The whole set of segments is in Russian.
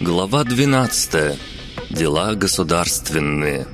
Глава 12. Дела государственные.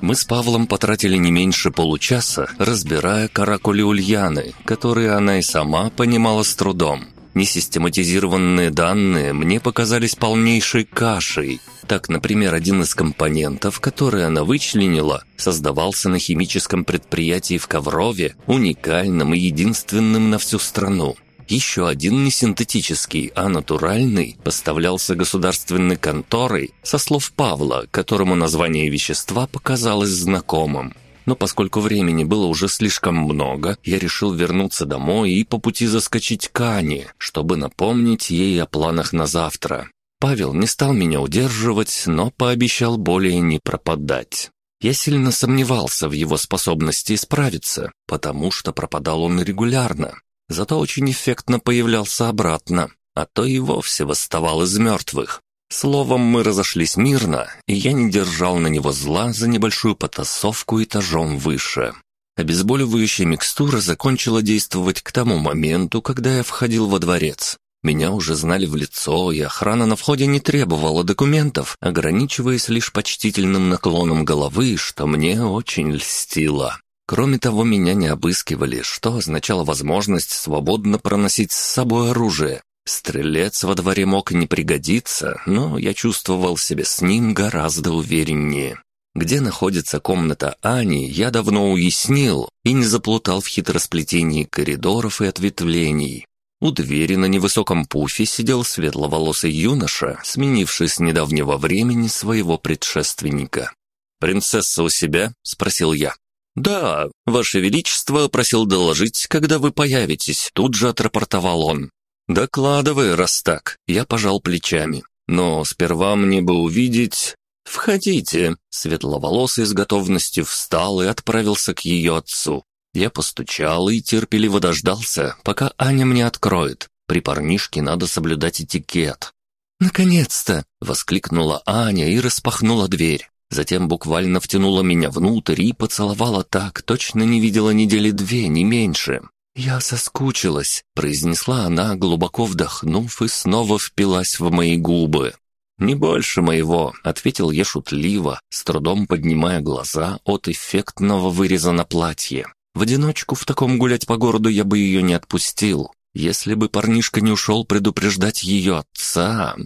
Мы с Павлом потратили не меньше получаса, разбирая каракули Ульяны, которые она и сама понимала с трудом. Несистематизированные данные мне показались полнейшей кашей. Так, например, один из компонентов, который она вычленила, создавался на химическом предприятии в Коврове, уникальным и единственным на всю страну. Еще один не синтетический, а натуральный поставлялся государственной конторой, со слов Павла, которому название вещества показалось знакомым. Но поскольку времени было уже слишком много, я решил вернуться домой и по пути заскочить к Ане, чтобы напомнить ей о планах на завтра. Павел не стал меня удерживать, но пообещал более не пропадать. Я сильно сомневался в его способности справиться, потому что пропадал он регулярно, зато очень эффектно появлялся обратно, а то и вовсе восставал из мертвых. Словом, мы разошлись мирно, и я не держал на него зла за небольшую потасовку этажом выше. Обезболивающая микстура закончила действовать к тому моменту, когда я входил во дворец. Меня уже знали в лицо, и охрана на входе не требовала документов, ограничиваясь лишь почтительным наклоном головы, что мне очень льстило. Кроме того, меня не обыскивали, что означало возможность свободно проносить с собой оружие. Стрелец во дворе мог не пригодиться, но я чувствовал себя с ним гораздо увереннее. Где находится комната Ани, я давно уяснил и не заплутал в хитросплетении коридоров и ответвлений. У двери на невысоком пуфе сидел светловолосый юноша, сменивший с недавнего времени своего предшественника. «Принцесса у себя?» — спросил я. «Да, Ваше Величество просил доложить, когда вы появитесь», тут же отрапортовал он. «Докладывай, раз так», я пожал плечами. «Но сперва мне бы увидеть...» «Входите», светловолосый с готовностью встал и отправился к ее отцу. Я постучал и терпеливо дождался, пока Аня мне откроет. При парнишке надо соблюдать этикет. «Наконец-то!» — воскликнула Аня и распахнула дверь. Затем буквально втянула меня внутрь и поцеловала так, точно не видела недели две, не меньше. «Я соскучилась», — произнесла она, глубоко вдохнув и снова впилась в мои губы. «Не больше моего», — ответил я шутливо, с трудом поднимая глаза от эффектного выреза на платье. В одиночку в таком гулять по городу я бы ее не отпустил, если бы парнишка не ушел предупреждать ее отца.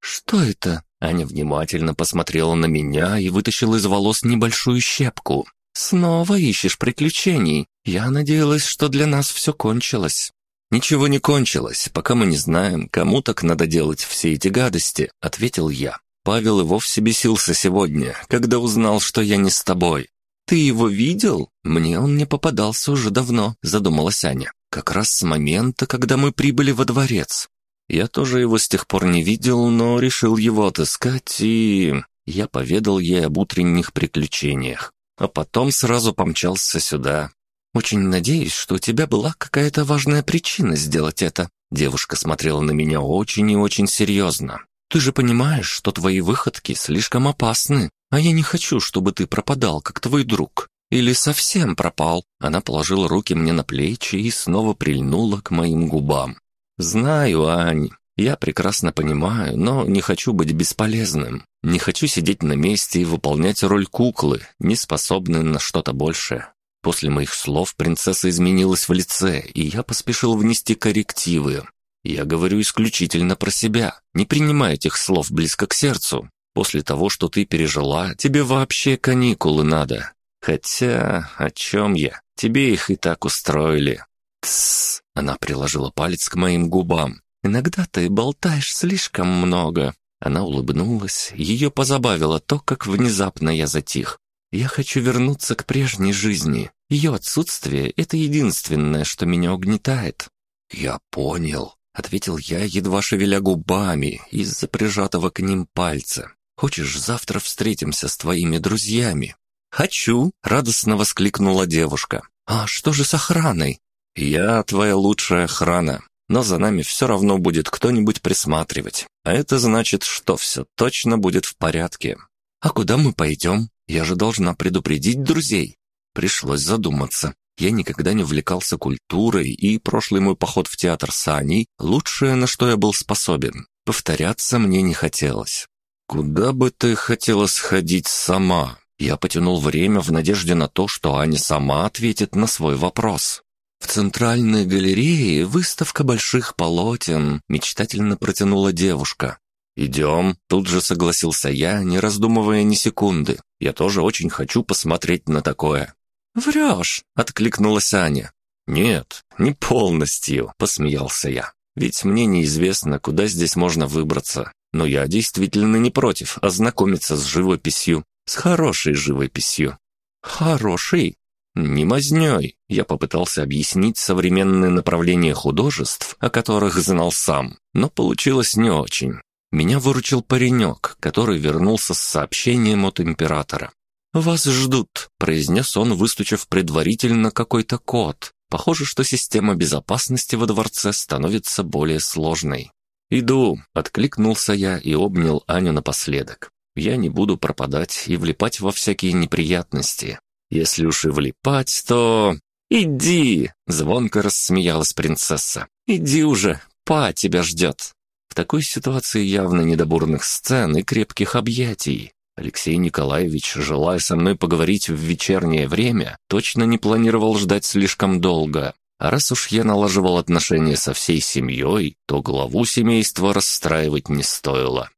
«Что это?» Аня внимательно посмотрела на меня и вытащила из волос небольшую щепку. «Снова ищешь приключений? Я надеялась, что для нас все кончилось». «Ничего не кончилось, пока мы не знаем, кому так надо делать все эти гадости», — ответил я. «Павел и вовсе бесился сегодня, когда узнал, что я не с тобой». «Ты его видел? Мне он не попадался уже давно», — задумалась Аня. «Как раз с момента, когда мы прибыли во дворец. Я тоже его с тех пор не видел, но решил его отыскать, и... Я поведал ей об утренних приключениях, а потом сразу помчался сюда. «Очень надеюсь, что у тебя была какая-то важная причина сделать это». Девушка смотрела на меня очень и очень серьезно. «Ты же понимаешь, что твои выходки слишком опасны, а я не хочу, чтобы ты пропадал, как твой друг. Или совсем пропал». Она положила руки мне на плечи и снова прильнула к моим губам. «Знаю, Ань, я прекрасно понимаю, но не хочу быть бесполезным. Не хочу сидеть на месте и выполнять роль куклы, не способной на что-то большее». После моих слов принцесса изменилась в лице, и я поспешил внести коррективы. Я говорю исключительно про себя, не принимай этих слов близко к сердцу. После того, что ты пережила, тебе вообще каникулы надо. Хотя, о чем я? Тебе их и так устроили. Тссс, она приложила палец к моим губам. «Иногда ты болтаешь слишком много». Она улыбнулась, ее позабавило то, как внезапно я затих. «Я хочу вернуться к прежней жизни. Ее отсутствие — это единственное, что меня угнетает». «Я понял», — ответил я, едва шевеля губами из-за прижатого к ним пальца. «Хочешь, завтра встретимся с твоими друзьями?» «Хочу!» — радостно воскликнула девушка. «А что же с охраной?» «Я твоя лучшая охрана, но за нами все равно будет кто-нибудь присматривать. А это значит, что все точно будет в порядке. А куда мы пойдем? Я же должна предупредить друзей». Пришлось задуматься. Я никогда не увлекался культурой, и прошлый мой поход в театр с Аней – лучшее, на что я был способен. Повторяться мне не хотелось. «Куда бы ты хотела сходить сама?» Я потянул время в надежде на то, что Аня сама ответит на свой вопрос. «В центральной галерее выставка больших полотен», — мечтательно протянула девушка. «Идем», — тут же согласился я, не раздумывая ни секунды. «Я тоже очень хочу посмотреть на такое». «Врешь», — откликнулась Аня. «Нет, не полностью», — посмеялся я. «Ведь мне неизвестно, куда здесь можно выбраться. Но я действительно не против ознакомиться с живописью, с хорошей живописью». «Хорошей?» «Не мазнёй», — я попытался объяснить современные направления художеств, о которых знал сам, но получилось не очень. Меня выручил паренек, который вернулся с сообщением от императора. «Вас ждут», — произнес он, выстучив предварительно какой-то код. Похоже, что система безопасности во дворце становится более сложной. «Иду», — откликнулся я и обнял Аню напоследок. «Я не буду пропадать и влипать во всякие неприятности. Если уж и влипать, то...» «Иди!» — звонко рассмеялась принцесса. «Иди уже, па тебя ждет!» Такой ситуации явно не до бурных сцен и крепких объятий. Алексей Николаевич, желая со мной поговорить в вечернее время, точно не планировал ждать слишком долго. А раз уж я налаживал отношения со всей семьей, то главу семейства расстраивать не стоило.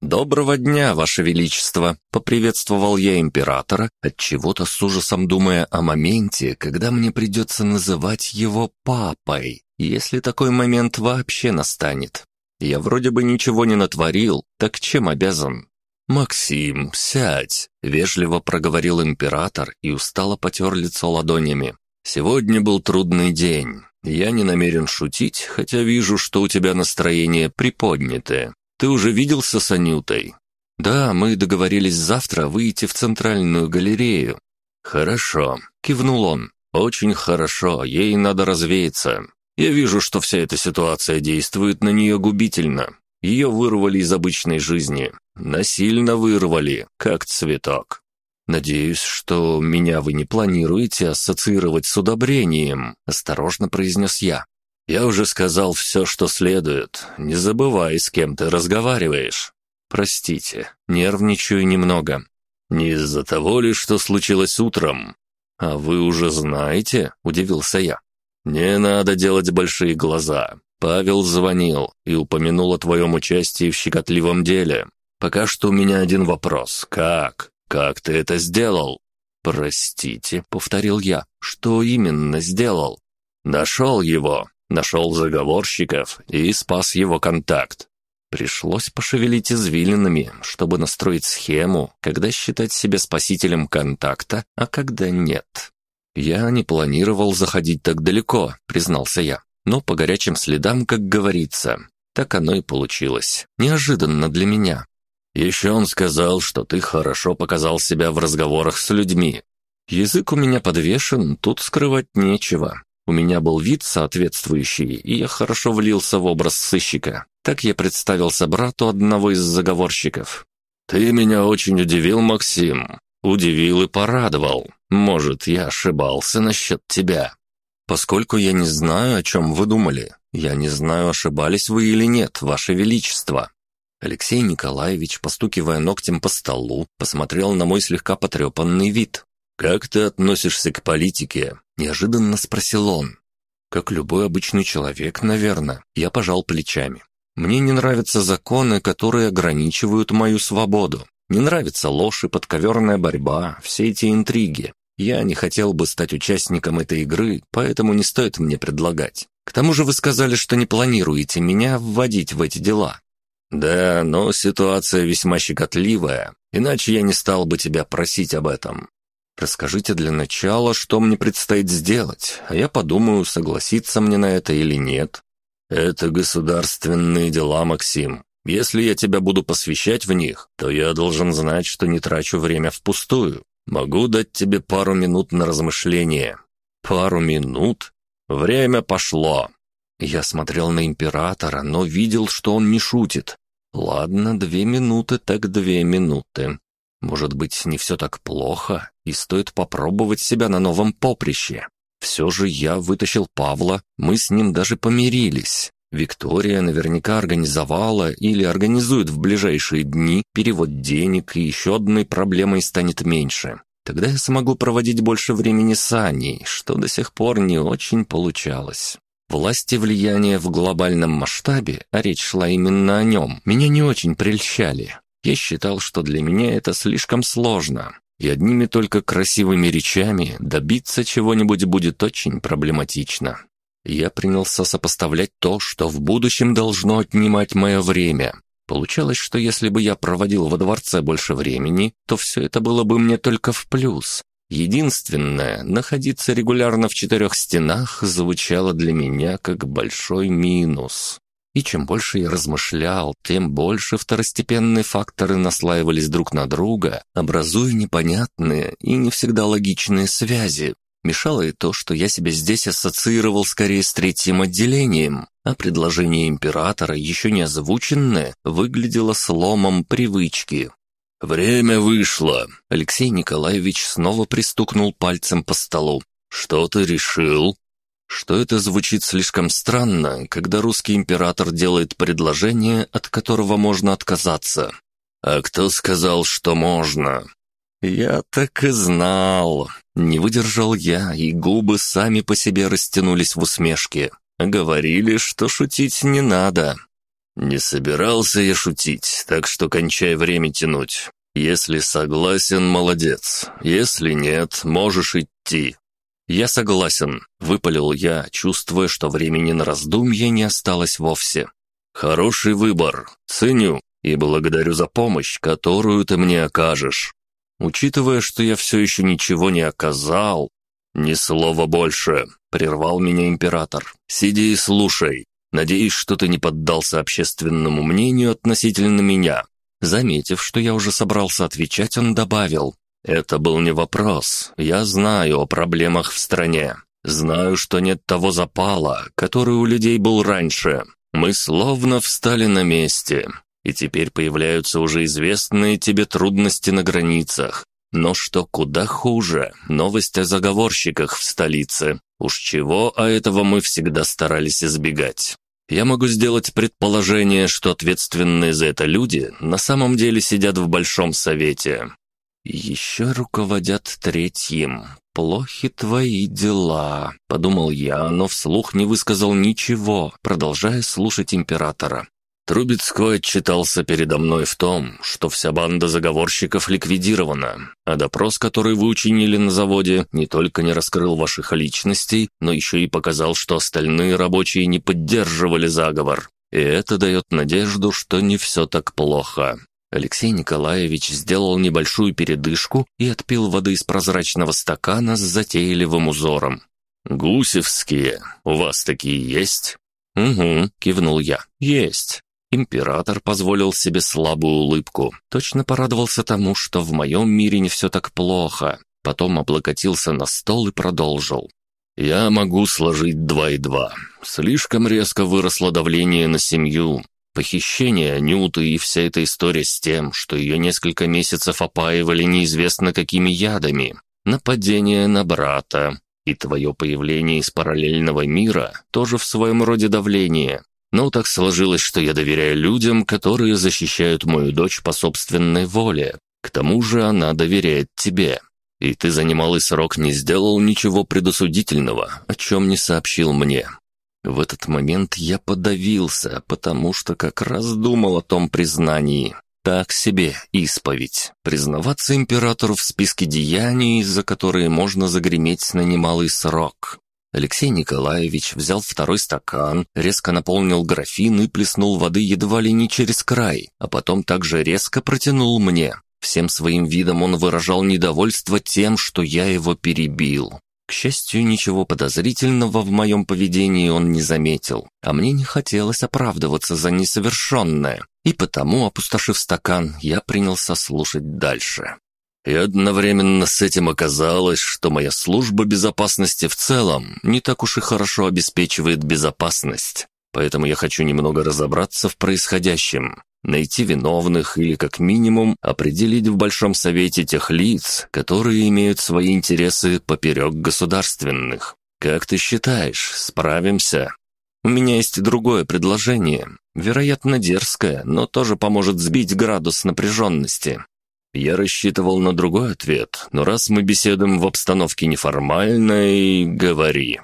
«Доброго дня, Ваше Величество!» — поприветствовал я императора, отчего-то с ужасом думая о моменте, когда мне придется называть его папой, если такой момент вообще настанет. Я вроде бы ничего не натворил, так чем обязан? «Максим, сядь!» — вежливо проговорил император и устало потер лицо ладонями. «Сегодня был трудный день. Я не намерен шутить, хотя вижу, что у тебя настроение приподнятое. Ты уже виделся с Анютой?» «Да, мы договорились завтра выйти в центральную галерею». «Хорошо», — кивнул он. «Очень хорошо, ей надо развеяться. Я вижу, что вся эта ситуация действует на нее губительно. Ее вырвали из обычной жизни. Насильно вырвали, как цветок. «Надеюсь, что меня вы не планируете ассоциировать с удобрением», — осторожно произнес я. «Я уже сказал все, что следует. Не забывай, с кем ты разговариваешь. Простите, нервничаю немного. Не из-за того ли, что случилось утром?» «А вы уже знаете?» — удивился я. «Не надо делать большие глаза. Павел звонил и упомянул о твоем участии в щекотливом деле. Пока что у меня один вопрос. Как? Как ты это сделал?» «Простите», — повторил я. «Что именно сделал?» «Нашел его. Нашел заговорщиков и спас его контакт. Пришлось пошевелить извилинами, чтобы настроить схему, когда считать себя спасителем контакта, а когда нет. «Я не планировал заходить так далеко», — признался я. «Но по горячим следам, как говорится. Так оно и получилось. Неожиданно для меня». «Еще он сказал, что ты хорошо показал себя в разговорах с людьми. Язык у меня подвешен, тут скрывать нечего. У меня был вид соответствующий, и я хорошо влился в образ сыщика. Так я представился брату одного из заговорщиков. «Ты меня очень удивил, Максим. Удивил и порадовал. Может, я ошибался насчет тебя. Поскольку я не знаю, о чем вы думали, я не знаю, ошибались вы или нет, ваше величество». Алексей Николаевич, постукивая ногтем по столу, посмотрел на мой слегка потрепанный вид. «Как ты относишься к политике?» – неожиданно спросил он. «Как любой обычный человек, наверное, я пожал плечами. Мне не нравятся законы, которые ограничивают мою свободу. Не нравится ложь и подковерная борьба, все эти интриги. Я не хотел бы стать участником этой игры, поэтому не стоит мне предлагать. К тому же вы сказали, что не планируете меня вводить в эти дела. Да, но ситуация весьма щекотливая, иначе я не стал бы тебя просить об этом. Расскажите для начала, что мне предстоит сделать, а я подумаю, согласиться мне на это или нет. Это государственные дела, Максим. Если я тебя буду посвящать в них, то я должен знать, что не трачу время впустую. Могу дать тебе пару минут на размышление. Пару минут? Время пошло. Я смотрел на императора, но видел, что он не шутит. Ладно, две минуты так две минуты. Может быть, не все так плохо, и стоит попробовать себя на новом поприще. Все же я вытащил Павла, мы с ним даже помирились. Виктория наверняка организовала или организует в ближайшие дни перевод денег, и еще одной проблемой станет меньше. Тогда я смогу проводить больше времени с Аней, что до сих пор не очень получалось. Власть и влияние в глобальном масштабе, а речь шла именно о нем, меня не очень прельщали. Я считал, что для меня это слишком сложно, и одними только красивыми речами добиться чего-нибудь будет очень проблематично. Я принялся сопоставлять то, что в будущем должно отнимать мое время. Получалось, что если бы я проводил во дворце больше времени, то все это было бы мне только в плюс. Единственное, находиться регулярно в четырех стенах звучало для меня как большой минус. И чем больше я размышлял, тем больше второстепенные факторы наслаивались друг на друга, образуя непонятные и не всегда логичные связи, Мешало и то, что я себя здесь ассоциировал скорее с третьим отделением, а предложение императора, еще не озвученное, выглядело сломом привычки. «Время вышло!» Алексей Николаевич снова пристукнул пальцем по столу. «Что ты решил?» Что это звучит слишком странно, когда русский император делает предложение, от которого можно отказаться. «А кто сказал, что можно?» «Я так и знал!» Не выдержал я, и губы сами по себе растянулись в усмешке. Говорили, что шутить не надо. Не собирался я шутить, так что кончай время тянуть. Если согласен, молодец. Если нет, можешь идти. Я согласен, выпалил я, чувствуя, что времени на раздумье не осталось вовсе. Хороший выбор, ценю и благодарю за помощь, которую ты мне окажешь. Учитывая, что я все еще ничего не оказал... «Ни слова больше», — прервал меня император. «Сиди и слушай. Надеюсь, что ты не поддался общественному мнению относительно меня». Заметив, что я уже собрался отвечать, он добавил. «Это был не вопрос. Я знаю о проблемах в стране. Знаю, что нет того запала, который у людей был раньше. Мы словно встали на месте и теперь появляются уже известные тебе трудности на границах. Но что куда хуже, новость о заговорщиках в столице. Уж чего, а этого мы всегда старались избегать. Я могу сделать предположение, что ответственные за это люди на самом деле сидят в Большом Совете. еще руководят третьим. «Плохи твои дела», — подумал я, но вслух не высказал ничего, продолжая слушать императора. Трубецкой отчитался передо мной в том, что вся банда заговорщиков ликвидирована, а допрос, который вы учинили на заводе, не только не раскрыл ваших личностей, но еще и показал, что остальные рабочие не поддерживали заговор. И это дает надежду, что не все так плохо. Алексей Николаевич сделал небольшую передышку и отпил воды из прозрачного стакана с затейливым узором. «Гусевские, у вас такие есть?» «Угу», — кивнул я. «Есть. Император позволил себе слабую улыбку. Точно порадовался тому, что в моем мире не все так плохо. Потом облокотился на стол и продолжил. «Я могу сложить два и два. Слишком резко выросло давление на семью. Похищение Анюты и вся эта история с тем, что ее несколько месяцев опаивали неизвестно какими ядами. Нападение на брата. И твое появление из параллельного мира тоже в своем роде давление. Но так сложилось, что я доверяю людям, которые защищают мою дочь по собственной воле. К тому же она доверяет тебе. И ты за немалый срок не сделал ничего предосудительного, о чем не сообщил мне. В этот момент я подавился, потому что как раз думал о том признании. Так себе исповедь. Признаваться императору в списке деяний, за которые можно загреметь на немалый срок. Алексей Николаевич взял второй стакан, резко наполнил графин и плеснул воды едва ли не через край, а потом также резко протянул мне. Всем своим видом он выражал недовольство тем, что я его перебил. К счастью, ничего подозрительного в моем поведении он не заметил, а мне не хотелось оправдываться за несовершенное, и потому, опустошив стакан, я принялся слушать дальше. И одновременно с этим оказалось, что моя служба безопасности в целом не так уж и хорошо обеспечивает безопасность. Поэтому я хочу немного разобраться в происходящем, найти виновных или, как минимум, определить в Большом Совете тех лиц, которые имеют свои интересы поперек государственных. Как ты считаешь, справимся? У меня есть другое предложение, вероятно, дерзкое, но тоже поможет сбить градус напряженности. Я рассчитывал на другой ответ, но раз мы беседуем в обстановке неформальной, говори.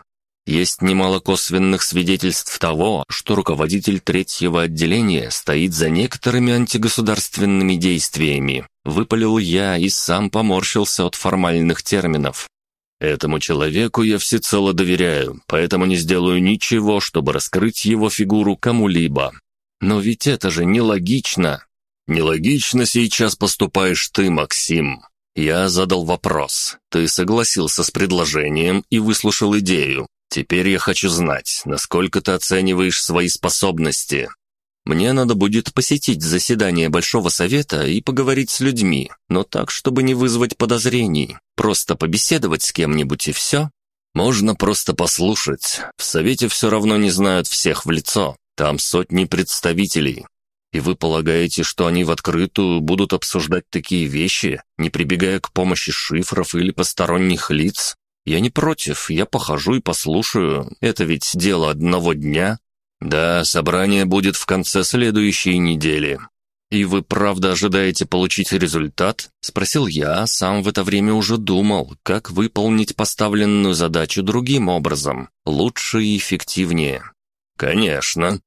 Есть немало косвенных свидетельств того, что руководитель третьего отделения стоит за некоторыми антигосударственными действиями. Выпалил я и сам поморщился от формальных терминов. Этому человеку я всецело доверяю, поэтому не сделаю ничего, чтобы раскрыть его фигуру кому-либо. Но ведь это же нелогично. Нелогично сейчас поступаешь ты, Максим. Я задал вопрос. Ты согласился с предложением и выслушал идею. Теперь я хочу знать, насколько ты оцениваешь свои способности. Мне надо будет посетить заседание Большого Совета и поговорить с людьми, но так, чтобы не вызвать подозрений. Просто побеседовать с кем-нибудь и все. Можно просто послушать. В Совете все равно не знают всех в лицо. Там сотни представителей. И вы полагаете, что они в открытую будут обсуждать такие вещи, не прибегая к помощи шифров или посторонних лиц? Я не против, я похожу и послушаю. Это ведь дело одного дня. Да, собрание будет в конце следующей недели. И вы правда ожидаете получить результат? Спросил я, сам в это время уже думал, как выполнить поставленную задачу другим образом, лучше и эффективнее. Конечно.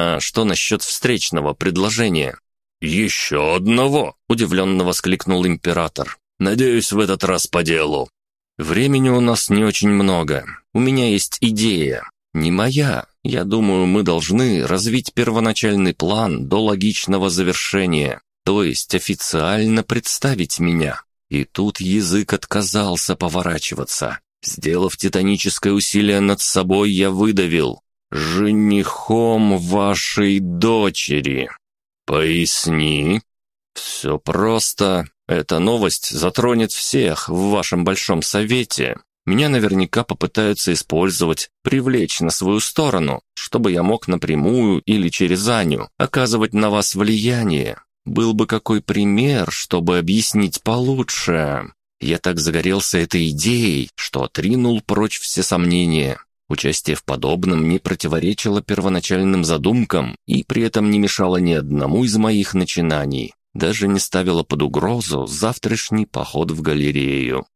А что насчет встречного предложения? «Еще одного!» – удивленно воскликнул император. «Надеюсь, в этот раз по делу. Времени у нас не очень много. У меня есть идея. Не моя. Я думаю, мы должны развить первоначальный план до логичного завершения, то есть официально представить меня. И тут язык отказался поворачиваться. Сделав титаническое усилие над собой, я выдавил «Женихом вашей дочери». «Поясни». «Все просто. Эта новость затронет всех в вашем большом совете. Меня наверняка попытаются использовать, привлечь на свою сторону, чтобы я мог напрямую или через Аню оказывать на вас влияние. Был бы какой пример, чтобы объяснить получше. Я так загорелся этой идеей, что отринул прочь все сомнения. Участие в подобном не противоречило первоначальным задумкам и при этом не мешало ни одному из моих начинаний даже не ставила под угрозу завтрашний поход в галерею.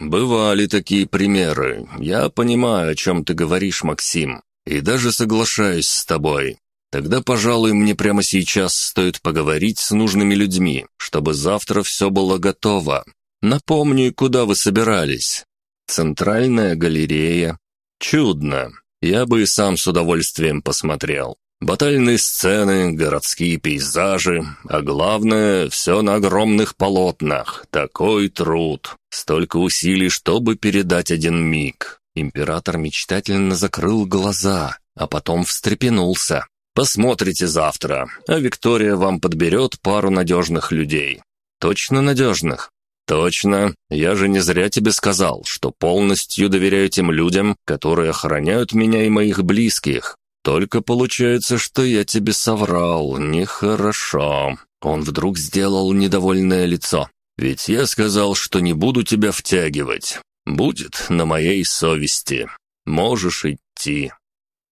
«Бывали такие примеры. Я понимаю, о чем ты говоришь, Максим, и даже соглашаюсь с тобой. Тогда, пожалуй, мне прямо сейчас стоит поговорить с нужными людьми, чтобы завтра все было готово. Напомни, куда вы собирались. Центральная галерея. Чудно. Я бы и сам с удовольствием посмотрел. Батальные сцены, городские пейзажи, а главное, все на огромных полотнах. Такой труд. Столько усилий, чтобы передать один миг. Император мечтательно закрыл глаза, а потом встрепенулся. «Посмотрите завтра, а Виктория вам подберет пару надежных людей». «Точно надежных?» «Точно. Я же не зря тебе сказал, что полностью доверяю тем людям, которые охраняют меня и моих близких. Только получается, что я тебе соврал. Нехорошо. Он вдруг сделал недовольное лицо. Ведь я сказал, что не буду тебя втягивать. Будет на моей совести. Можешь идти.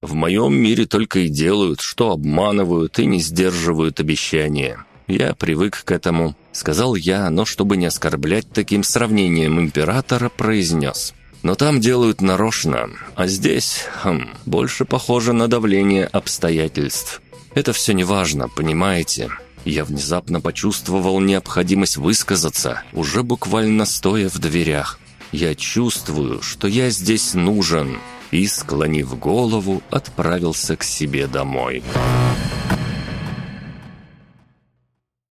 В моем мире только и делают, что обманывают и не сдерживают обещания. Я привык к этому, сказал я, но чтобы не оскорблять таким сравнением императора, произнес. Но там делают нарочно, а здесь, хм, больше похоже на давление обстоятельств. Это все неважно, понимаете? Я внезапно почувствовал необходимость высказаться, уже буквально стоя в дверях. Я чувствую, что я здесь нужен, и, склонив голову, отправился к себе домой.